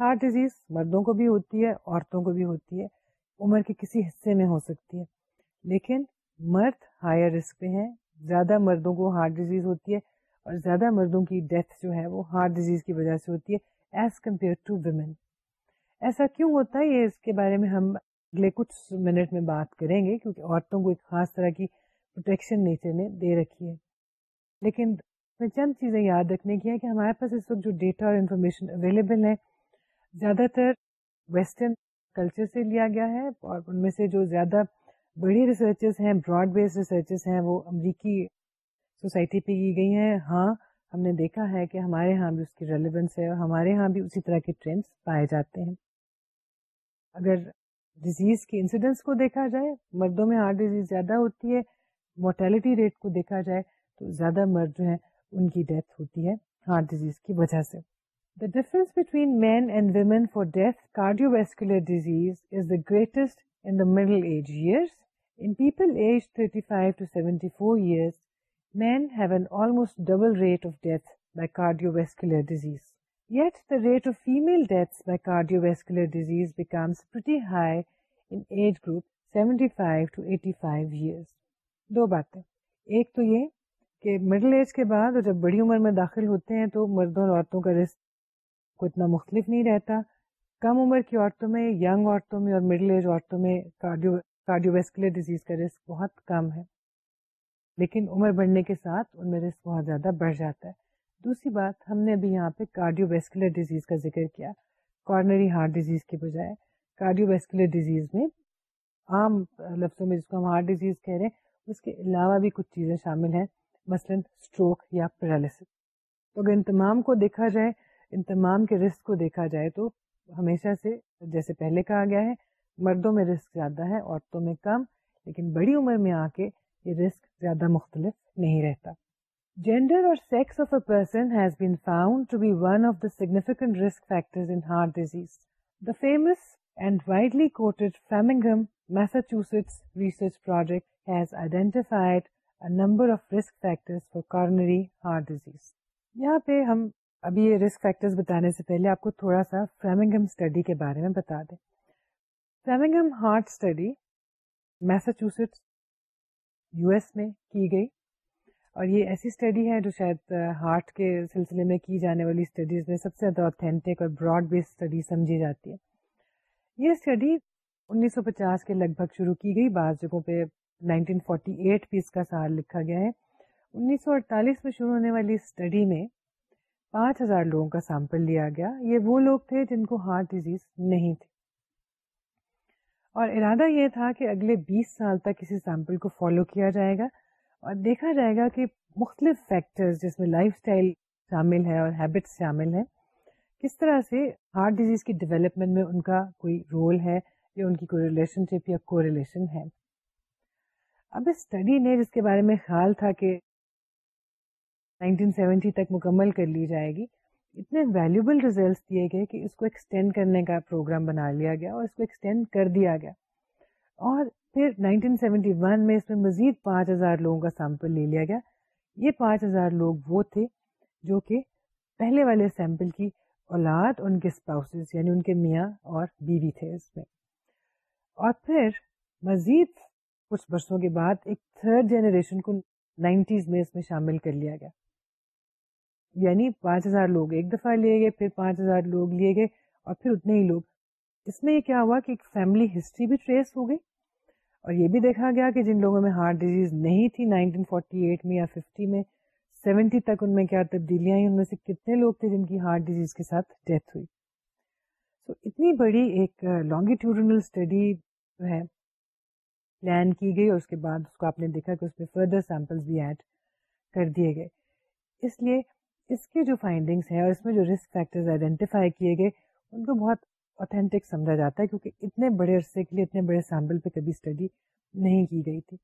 ہارٹ ڈیزیز مردوں کو بھی ہوتی ہے عورتوں کو بھی ہوتی ہے عمر کے کسی حصے میں ہو سکتی ہے لیکن مرد ہائر رسک پہ ہیں زیادہ مردوں کو ہارٹ ڈیزیز ہوتی ہے اور زیادہ مردوں کی ڈیتھ جو ہے وہ ہارٹ ڈیزیز کی وجہ سے ہوتی ہے ایز کمپیئر ٹو ویمن ایسا کیوں ہوتا ہے یہ اس کے بارے میں ہم اگلے کچھ منٹ میں بات کریں گے کیونکہ عورتوں کو ایک خاص طرح کی پروٹیکشن نیچر نے دے رکھی ہے لیکن میں چند چیزیں یاد رکھنے کی ہیں کہ ہمارے پاس اس وقت جو ڈیٹا اور انفارمیشن اویلیبل ہے زیادہ تر ویسٹرن کلچر سے لیا گیا ہے اور ان میں سے جو زیادہ بڑی ریسرچز ہیں براڈ بیس ریسرچز ہیں وہ امریکی سوسائٹی پہ کی گئی ہیں ہاں ہم نے دیکھا ہے کہ ہمارے ہاں بھی اس کی ریلیونس ہے اور ہمارے ہاں بھی اسی طرح کے ٹرینڈس پائے جاتے ہیں اگر ڈیزیز کی انسیڈنس کو دیکھا جائے مردوں میں ہارٹ ڈیزیز زیادہ ہوتی ہے مورٹیلٹی ریٹ کو دیکھا جائے تو زیادہ مرد جو ہیں ان کی ڈیتھ ہوتی ہے ہارٹ ڈیزیز کی وجہ سے the difference between men and women for death cardiovascular disease is the greatest in the middle age years in people age thirty five to seventy four years men 85 five years دو باتیں ایک تو یہ کہ مڈل ایج کے بعد جب بڑی عمر میں داخل ہوتے ہیں تو مردوں اور عورتوں کا رسک کو اتنا مختلف نہیں رہتا کم عمر کی عورتوں میں ینگ عورتوں میں اور مڈل ایج عورتوں میں رسک بہت کم ہے لیکن عمر بڑھنے کے ساتھ ان میں رسک بہت زیادہ بڑھ جاتا ہے دوسری بات ہم نے ابھی یہاں پہ کارڈیو ویسکولر ڈیزیز کا ذکر کیا کارنری ہارٹ ڈیزیز کے بجائے کارڈیو ویسکولر ڈیزیز میں عام لفظوں میں جس کو ہم ہارٹ ڈیزیز کہہ رہے ہیں اس کے علاوہ بھی کچھ چیزیں شامل ہیں مثلا اسٹروک یا پیرالس تو اگر ان تمام کو دیکھا جائے ان تمام کے رسک کو دیکھا جائے تو ہمیشہ سے جیسے پہلے کہا گیا ہے مردوں میں رسک زیادہ ہے عورتوں میں کم لیکن بڑی عمر میں آ کے یہ رسک زیادہ مختلف نہیں رہتا جینڈر اور sex of a person has been found to be one of the significant risk factor in heart disease the famous and widely quoted Framingham Massachusetts research project has identified number of risk factor for coronary heart disease یہاں پہ ہم ابھی یہ رسک فیکٹر بتانے سے پہلے آپ کو تھوڑا سا فریمنگم اسٹڈی کے بارے میں بتا دیں Framingham heart study Massachusetts U S میں کی گئی اور یہ ایسی اسٹڈی ہے جو شاید ہارٹ کے سلسلے میں کی جانے والی اسٹڈیز میں سب سے زیادہ اوتھینٹک اور براڈ بیس اسٹڈی سمجھی جاتی ہے یہ اسٹڈی انیس سو پچاس کے لگ بھگ شروع کی گئی بعض جگہوں پہ نائنٹین فورٹی ایٹ بھی اس کا سال لکھا گیا ہے انیس سو اڑتالیس میں شروع ہونے والی اسٹڈی میں پانچ ہزار لوگوں کا سیمپل لیا گیا یہ وہ لوگ تھے جن کو ہارٹ ڈیزیز نہیں تھی اور ارادہ یہ تھا کہ اگلے بیس سال تک اسی سیمپل کو فالو کیا جائے گا اور دیکھا جائے گا کہ مختلف فیکٹر جس میں لائف اسٹائل شامل ہے اور ہیبٹس شامل ہیں کس طرح سے ہارٹ ڈیزیز کی ڈیولپمنٹ میں ان کا کوئی رول ہے یا ان کی کوئی ریلیشن شپ یا کو ریلیشن ہے اب اس اسٹڈی نے جس کے بارے میں خیال تھا کہ 1970 تک مکمل کر لی جائے گی اتنے ویلوبل ریزلٹس دیے گئے کہ اس کو ایکسٹینڈ کرنے کا پروگرام بنا لیا گیا اور اس کو ایکسٹینڈ کر دیا گیا اور پھر 1971 میں اس میں مزید پانچ ہزار لوگوں کا سیمپل لے لیا گیا یہ پانچ ہزار لوگ وہ تھے جو کہ پہلے والے سیمپل کی اولاد ان کے اسپاؤس یعنی ان کے میاں اور بیوی تھے اس میں اور پھر مزید کچھ برسوں کے بعد ایک تھرڈ جنریشن کو نائنٹیز میں اس میں شامل کر لیا گیا یعنی پانچ ہزار لوگ ایک دفعہ لیے گئے پھر پانچ ہزار لوگ لیے گئے اور پھر اتنے ہی لوگ اس میں یہ کیا ہوا کہ ایک فیملی ہسٹری بھی ٹریس ہو گئی اور یہ بھی دیکھا گیا کہ جن لوگوں میں ہارٹ ڈیزیز نہیں تھی نائنٹین سیونٹی تک ان میں کیا تبدیلیاں آئیں ان میں سے کتنے لوگ تھے جن کی ہارٹ ڈیزیز کے ساتھ ڈیتھ ہوئی سو اتنی بڑی ایک لانگیٹیوڈنل اسٹڈی جو ہے پلان کی گئی اور اس کے بعد اس کو آپ نے دیکھا کہ اس میں فردر سیمپل بھی ایڈ کر دیے گئے اس لیے اس کے جو فائنڈنگس ہیں اور اس میں جو رسک آئیڈینٹیفائی کیے گئے ان کو بہت اوتھینٹک سمجھا جاتا ہے کیونکہ اتنے بڑے عرصے کے لیے اتنے بڑے سیمپل پہ کبھی اسٹڈی نہیں کی گئی تھی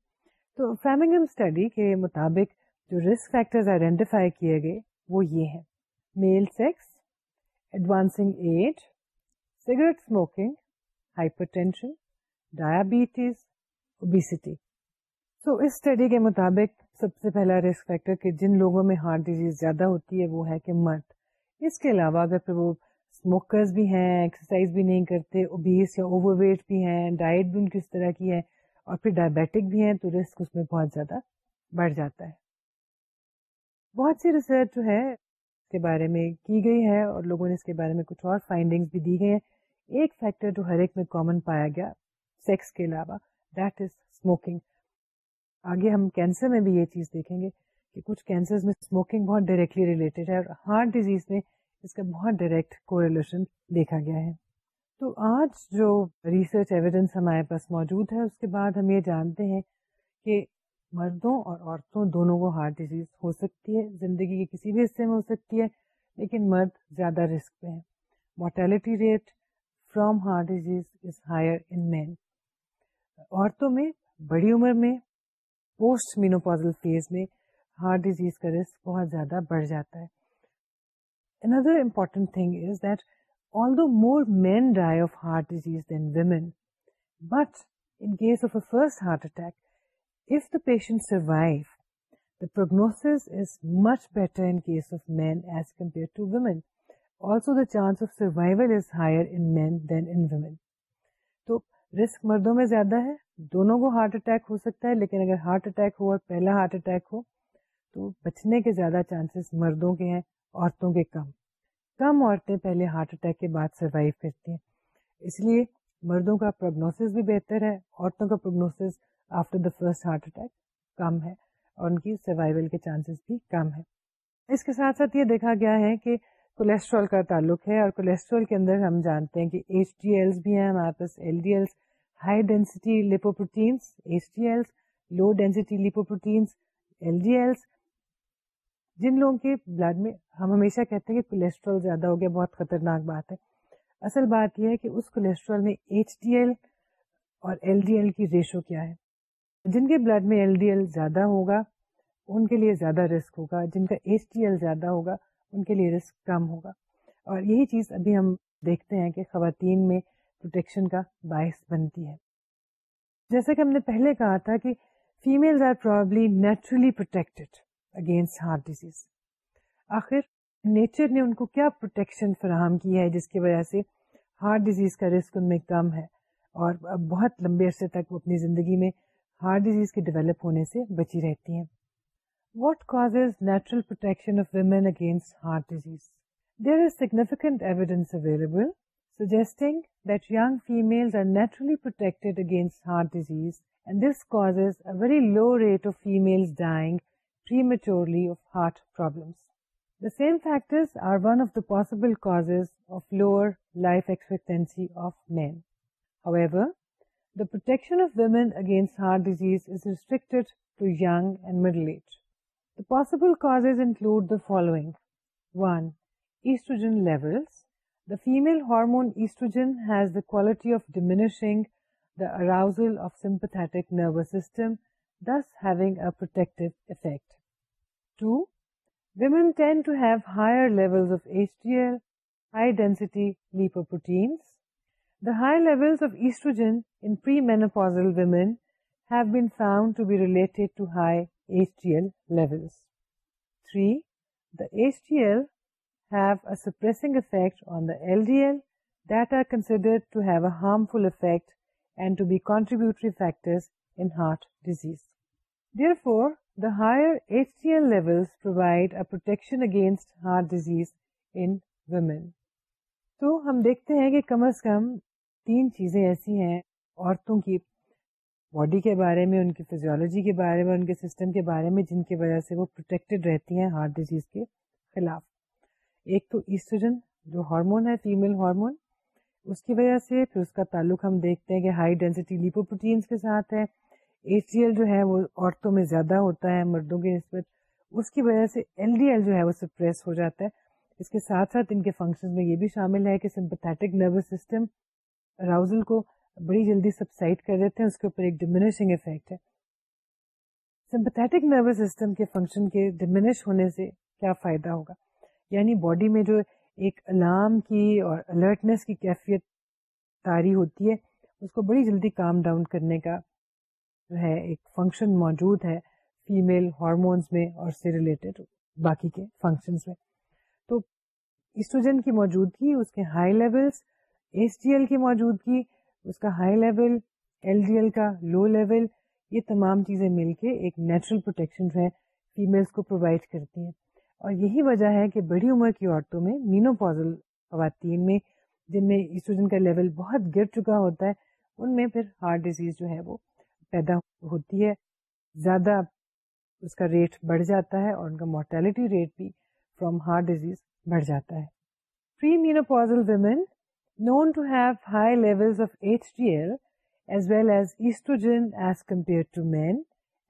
تو فیمنگم اسٹڈی کے مطابق جو رسک فیکٹر آئیڈینٹیفائی کیے گئے وہ یہ ہیں male sex advancing age cigarette smoking hypertension diabetes obesity so اس اسٹڈی کے مطابق سب سے پہلا رسک فیکٹر کہ جن لوگوں میں ہارٹ ڈیزیز زیادہ ہوتی ہے وہ ہے کہ مرد اس کے علاوہ اگر پھر وہ اسموکرز بھی ہیں ایکسرسائز بھی نہیں کرتے اوبیس یا اوور ویٹ بھی ہیں ڈائٹ بھی ان کی اس طرح کی ہے اور پھر ڈائبیٹک بھی ہیں تو رسک اس میں بہت زیادہ بڑھ جاتا ہے بہت سی ریسرچ جو ہے اس کے بارے میں کی گئی ہے اور لوگوں نے اس کے بارے میں کچھ اور فائنڈنگ بھی دی گئی ہیں ایک فیکٹر جو ہر ایک میں کامن پایا گیا سیکس کے علاوہ دیٹ از اسموکنگ آگے ہم کینسر میں بھی یہ چیز دیکھیں گے کہ کچھ کینسر میں اسموکنگ بہت ڈائریکٹلی ریلیٹڈ ہے اور ہارٹ ڈیزیز میں اس کا بہت ڈائریکٹ کو ریلیشن دیکھا گیا ہے تو آج جو ریسرچ ایویڈینس ہمارے پاس موجود ہے اس کے بعد ہم یہ جانتے ہیں کہ مردوں اور عورتوں دونوں کو ہارٹ ڈیزیز ہو سکتی ہے زندگی کے کسی بھی حصے میں ہو سکتی ہے لیکن مرد زیادہ رسک پہ ہیں mortality rate from heart disease is higher in men عورتوں میں بڑی عمر میں پوسٹ مینوپاز فیز میں ہارٹ ڈیزیز کا رسک بہت زیادہ بڑھ جاتا ہے first heart attack if the patient survive the prognosis is much better men as compare to women also the chance of survival is higher than in risk مردوں میں زیادہ ہے دونوں کو ہارٹ اٹیک ہو سکتا ہے لیکن اگر ہارٹ اٹیک ہو اور پہلا ہارٹ اٹیک ہو تو بچنے کے زیادہ چانسز مردوں کے ہیں عورتوں کے کم کم عورتیں پہلے ہارٹ اٹیک کے بعد سروائیو کرتی ہیں اس لیے مردوں کا پرگنوس بھی بہتر ہے عورتوں کا prognosis after the first heart attack کم ہے اور ان کی سروائیول کے چانسز بھی کم ہے اس کے ساتھ ساتھ یہ دیکھا گیا ہے کہ کولیسٹرول کا تعلق ہے اور کولیسٹرول کے اندر ہم جانتے ہیں کہ ایچ ڈی ایلس بھی ہیں ہمارے پاس L D Ls high density H T L low density lipo L D L جن لوگوں کے بلڈ میں ہم ہمیشہ کہتے ہیں کہ کولیسٹرول زیادہ ہو گیا بہت خطرناک بات ہے اصل بات یہ ہے کہ اس کولیسٹرول میں ایچ ڈی ایل اور ایل ڈی ایل کی ریشو کیا ہے جن کے بلڈ میں ایل ڈی ایل زیادہ ہوگا ان کے لیے زیادہ رسک ہوگا جن کا ایچ ٹی ایل زیادہ ہوگا ان کے لیے رسک کم ہوگا اور یہی چیز ابھی ہم دیکھتے ہیں کہ خواتین میں پروٹیکشن کا باعث بنتی ہے جیسا کہ ہم نے پہلے کہا تھا کہ females are probably naturally protected against heart disease آخر نیچر نے ان کو کیا پروٹیکشن فراہم کی ہے جس کی وجہ سے ہارٹ ڈیزیز کا رسک ان میں کم ہے اور بہت لمبے عرصے تک وہ اپنی زندگی میں ہارٹ ڈیزیز کے ڈیولپ ہونے سے بچی رہتی ہیں what cause natural protection of women against heart disease there is significant evidence available suggesting thing females protect against heart disease a very low rate of female dying or later possible life expectancy of men how the protection of women against heart disease restrict and middle at the possible following levels The female hormone estrogen has the quality of diminishing the arousal of sympathetic nervous system, thus having a protective effect. 2. Women tend to have higher levels of HDL, high-density lipoproteins. The high levels of estrogen in premenopausal women have been found to be related to high HDL levels. 3. The HDL harmful effect attributory factor for the higher H T L level against heart disease in women تو ہم دیکھتے ہیں کہ کم از کم تین چیزیں ایسی ہیں عورتوں کی باڈی کے بارے میں ان کی فیزیولا کے بارے میں ان کے سسٹم کے بارے میں جن کی وجہ سے وہ پروٹیکٹڈ رہتی ہیں ہارٹ ڈیزیز کے خلاف ایک تو ایسٹن جو ہارمون ہے فیمل ہارمون اس کی وجہ سے پھر اس کا تعلق ہم دیکھتے ہیں کہ ہائی ڈینسٹی لیپو پروٹینس کے ساتھ ہے ایچ ڈی ایل جو ہے وہ عورتوں میں زیادہ ہوتا ہے مردوں کے نسبت اس کی وجہ سے ایل ڈی ایل جو ہے وہ سپریس ہو جاتا ہے اس کے ساتھ ساتھ ان کے فنکشن میں یہ بھی شامل ہے کہ سمپتھیٹک نروس سسٹم راؤزل کو بڑی جلدی سبسائڈ کر دیتے ہیں اس کے اوپر ایک ڈیمینشنگ افیکٹ ہے سمپتھیٹک نروس سسٹم کے فنکشن کے ڈیمینش ہونے سے کیا فائدہ ہوگا یعنی باڈی میں جو ایک الارم کی اور الرٹنس کی کیفیت تاری ہوتی ہے اس کو بڑی جلدی کام ڈاؤن کرنے کا جو ہے ایک فنکشن موجود ہے فیمیل ہارمونس میں اور اس سے ریلیٹڈ باقی کے فنکشنس میں تو ایسٹروجن کی موجودگی اس کے high levels S D L کی موجودگی اس کا high level L D L کا لو لیول یہ تمام چیزیں مل کے ایک نیچرل پروٹیکشن جو ہے فیمیلس کو پرووائڈ کرتی ہیں اور یہی وجہ ہے کہ بڑی عمر کی عورتوں میں پوزل خواتین میں جن میں ایسٹوجن کا لیول بہت گر چکا ہوتا ہے ان میں پھر ہارٹ ڈیزیز جو ہے وہ پیدا ہوتی ہے زیادہ اس کا ریٹ بڑھ جاتا ہے اور ان کا مورٹیلٹی ریٹ بھی فرام ہارٹ ڈیزیز بڑھ جاتا ہے pre pausal women known to have high level of H D L as well as estrogen as compare to men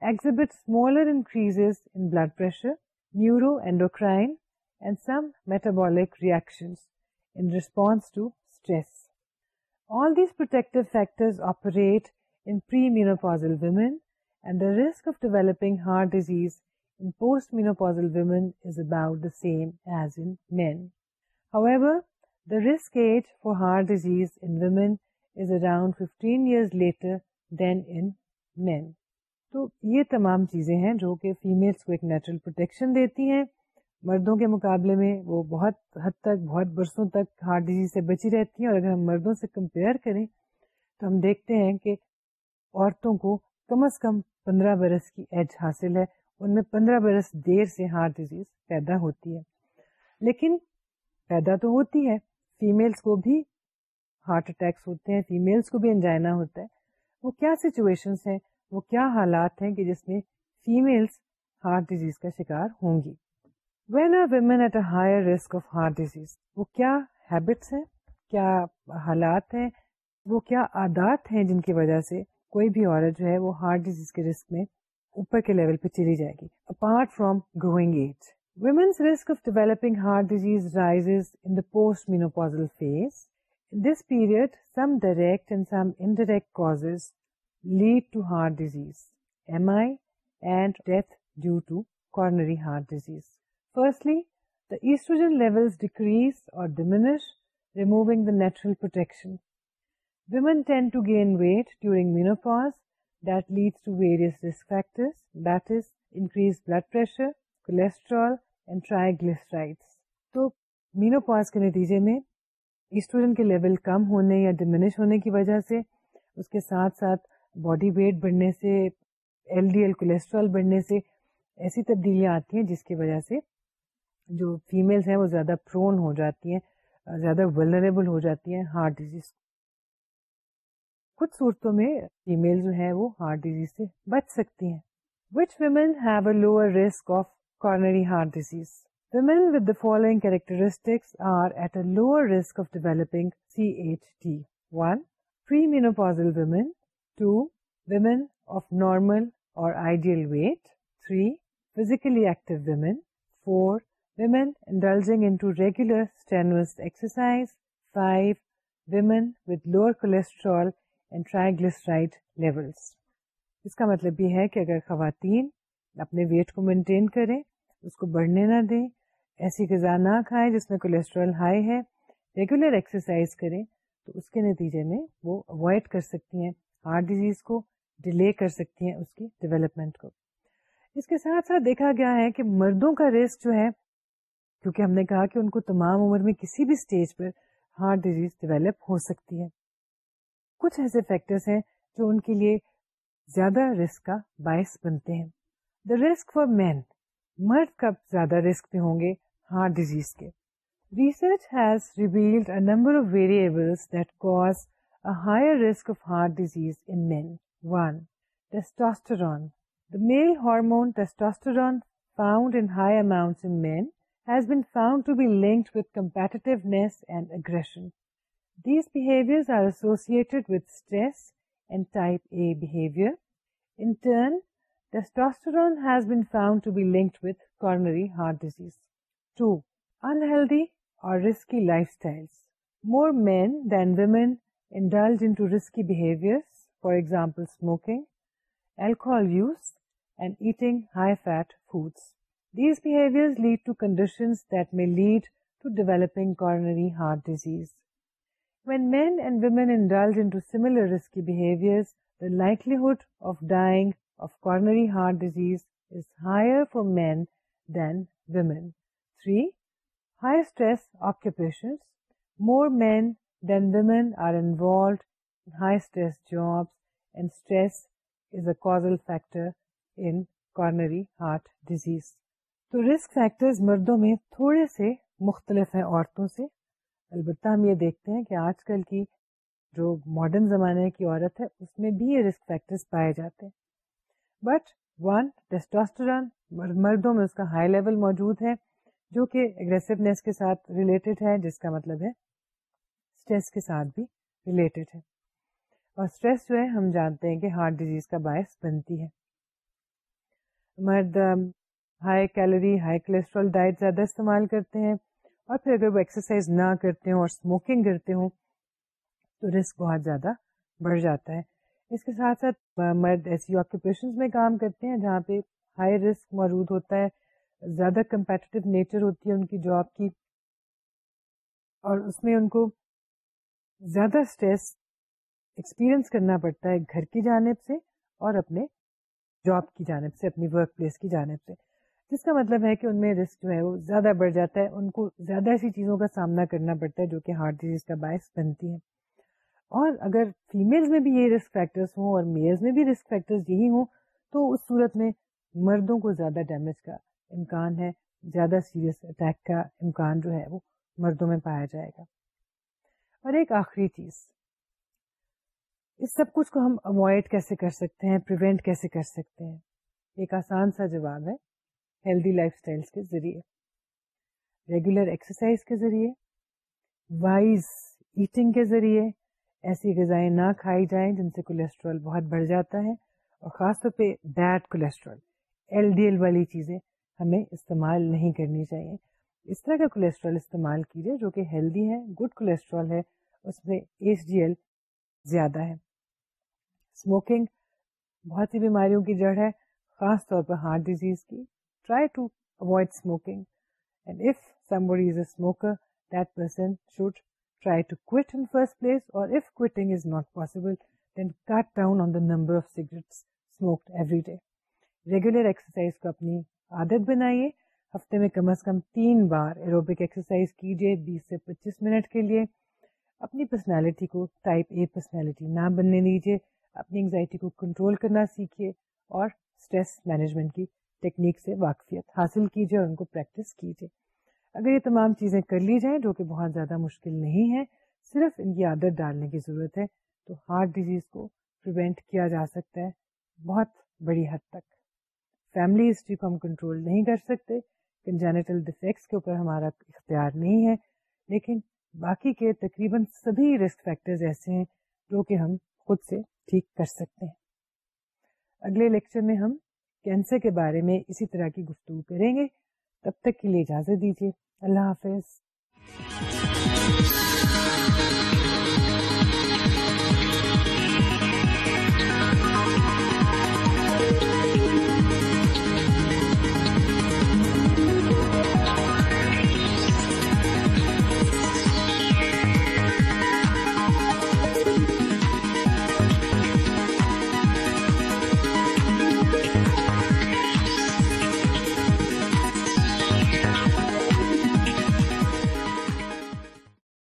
exhibit smaller increase in blood pressure neuro endocrine and some metabolic reaction response stress these protect factors operate pre menopausal women and developing heart disease post menopausal women is about same as men the risk for heart disease around fifteen تو یہ تمام چیزیں ہیں جو کہ فیملس کو ایک نیچرل پروٹیکشن دیتی ہیں مردوں کے مقابلے میں وہ بہت حد تک بہت برسوں تک ہارٹ ڈیزیز سے بچی رہتی ہیں اور اگر ہم مردوں سے کمپیئر کریں تو ہم دیکھتے ہیں کہ عورتوں کو کم از کم پندرہ برس کی ایج حاصل ہے ان میں پندرہ برس دیر سے ہارٹ ڈیزیز پیدا ہوتی ہے لیکن پیدا تو ہوتی ہے فیملس کو بھی ہارٹ اٹیکس ہوتے ہیں فیملس کو بھی انجائنا ہوتا ہے وہ کیا سچویشنس ہیں وہ کیا حالات ہیں کہ جس میں فیملس ہارٹ ڈیزیز کا شکار ہوں گی when are women at a higher risk of heart disease وہ کیا ہیبٹس ہیں کیا حالات ہیں وہ کیا عادات ہیں جن کی وجہ سے کوئی بھی عورت جو ہے وہ ہارٹ ڈیزیز کے رسک میں اوپر کے لیول پہ چلی جائے گی apart from growing age women's risk of developing heart disease rise menopausal phase this period some direct and some indirect cause lead to heart disease M I heart disease first menopause lead towards these effects increase blood pressure cholesterol glyceride تو مینوپاز کے نتیجے میں ایسٹروجن کے لیول کم ہونے یا ڈش ہونے کی وجہ سے اس کے ساتھ ساتھ باڈی ویٹ بڑھنے سے ایل ڈی ایل کولیسٹرول بڑھنے سے ایسی تبدیلیاں آتی ہیں جس کی وجہ سے جو فیملس ہیں وہ زیادہ پرون ہو جاتی ہیں زیادہ ہو جاتی ہیں ہارٹ ڈیزیز کچھ صورتوں میں فیمل جو ہیں وہ ہارٹ ڈیزیز سے بچ سکتی ہیں which women have a lower risk of coronary heart disease women with the following characteristics are at a lower risk of developing C H T one pre menopausal women two women of normal or ideal weight three physically active women four women ویمنڈنگ in to regular strenuous exercise five women with lower cholesterol and triglyceride levels اس کا مطلب یہ ہے کہ اگر خواتین اپنے ویٹ کو مینٹین کریں اس کو بڑھنے نہ دیں ایسی غذا نہ کھائیں جس میں کولیسٹرول ہائی ہے ریگولر ایکسرسائز کریں تو اس کے نتیجے میں وہ اوائڈ کر سکتی ہیں ہارٹ ڈیزیز کو ڈیلے کر سکتی ہیں اس کی ڈیولپمنٹ کو اس کے ساتھ ساتھ دیکھا گیا ہے کہ مردوں کا رسک جو ہے کیونکہ ہم نے کہا کہ ان کو تمام عمر میں کسی بھی اسٹیج پر ہارٹ ڈیزیز ڈیویلپ ہو سکتی ہے کچھ ایسے فیکٹرس ہیں جو ان کے لیے زیادہ رسک کا باعث بنتے ہیں دا رسک فار مین مرد کا زیادہ رسک پہ ہوں گے ہارٹ ڈیزیز کے research has revealed number of variables that cause heart disease اور risky lifestyle more men than women for example developing when men and women under رسکیویئرز higher for men than women three high stress occupation more men heart disease تو رسک فیکٹرز مردوں میں تھوڑے سے مختلف ہیں عورتوں سے البتہ ہم یہ دیکھتے ہیں کہ آج کل کی جو ماڈرن زمانے کی عورت ہے اس میں بھی یہ رسک فیکٹرز پائے جاتے ہیں بٹ ون ڈسٹاسٹور مردوں میں اس کا ہائی لیول موجود ہے جو کہ اگریسونیس کے ساتھ ریلیٹڈ ہے جس کا مطلب ہے اسٹریس کے ساتھ بھی ریلیٹڈ ہے اور اسٹریس جو ہے ہم جانتے ہیں کہ ہارٹ ڈیزیز کا باعث بنتی ہے مرد high calorie high cholesterol diet زیادہ استعمال کرتے ہیں اور پھر اگر وہ ایکسرسائز نہ کرتے ہوں اور اسموکنگ کرتے ہوں تو رسک بہت زیادہ بڑھ جاتا ہے اس کے ساتھ ساتھ مرد ایسی آکوپیشن میں کام کرتے ہیں جہاں پہ ہائی رسک موجود ہوتا ہے زیادہ کمپیٹیو نیچر ہوتی ہے ان کی جاب کی اور اس میں ان کو زیادہ اسٹریس ایکسپیرئنس کرنا پڑتا ہے گھر کی جانب سے اور اپنے جاب کی جانب سے اپنی ورک پلیس کی جانب سے جس کا مطلب ہے کہ ان میں رسک جو ہے وہ زیادہ بڑھ جاتا ہے ان کو زیادہ ایسی چیزوں کا سامنا کرنا پڑتا ہے جو کہ ہارٹ ڈیزیز کا باعث بنتی ہے اور اگر فیمیلز میں بھی یہ رسک فیکٹرس ہوں اور میلز میں بھی رسک فیکٹرز یہی ہوں تو اس صورت میں مردوں کو زیادہ ڈیمیج کا امکان ہے زیادہ سیریس اٹیک کا امکان جو ہے وہ مردوں میں پایا جائے گا اور ایک آخری چیز اس سب کچھ کو ہم اوائڈ کیسے کر سکتے ہیں پریونٹ کیسے کر سکتے ہیں ایک آسان سا جواب ہے ہیلدی لائف اسٹائل کے ذریعے ریگولر ایکسرسائز کے ذریعے وائز ایٹنگ کے ذریعے ایسی غذائیں نہ کھائی جائیں جن سے کولیسٹرول بہت بڑھ جاتا ہے اور خاص طور پہ bad cholesterol L D L والی چیزیں ہمیں استعمال نہیں کرنی چاہیے اس طرح کا کولیسٹرول استعمال کیجیے جو کہ ہیلدی ہے گڈ کولیسٹرول ہے اس میں ایچ ڈی ایل زیادہ ہے اسموکنگ بہت سی بیماریوں کی جڑ ہے خاص طور پر ہارٹ ڈیزیز کی try to avoid smoking and if somebody is a smoker that person should try to quit in first place or if quitting is not possible then cut down on the number of cigarettes cigarettes every day regular exercise کو اپنی عادت بنائیے ہفتے میں کم از کم تین بار ایروبک ایکسرسائز کیجیے بیس سے پچیس منٹ کے لیے اپنی پرسنالٹی کو ٹائپ اے پرسنالٹی نہ بننے دیجیے اپنی انگزائٹی کو کنٹرول کرنا سیکھیے اور اسٹریس مینجمنٹ کی ٹیکنیک سے واقفیت حاصل کیجیے اور ان کو پریکٹس کیجیے اگر یہ تمام چیزیں کر لی جائیں جو کہ بہت زیادہ مشکل نہیں ہے صرف ان کی عادت ڈالنے کی ضرورت ہے تو ہارٹ ڈیزیز کو پریوینٹ کیا جا سکتا ہے بہت بڑی حد تک فیملی ہسٹری کو ہم کنٹرول نہیں کر سکتے ڈیفیکٹس کے اوپر ہمارا اختیار نہیں ہے لیکن باقی کے تقریباً سبھی رسک فیکٹرز ایسے ہیں جو کہ ہم خود سے ٹھیک کر سکتے ہیں اگلے لیکچر میں ہم کینسر کے بارے میں اسی طرح کی گفتگو کریں گے تب تک کے لیے اجازت دیجیے اللہ حافظ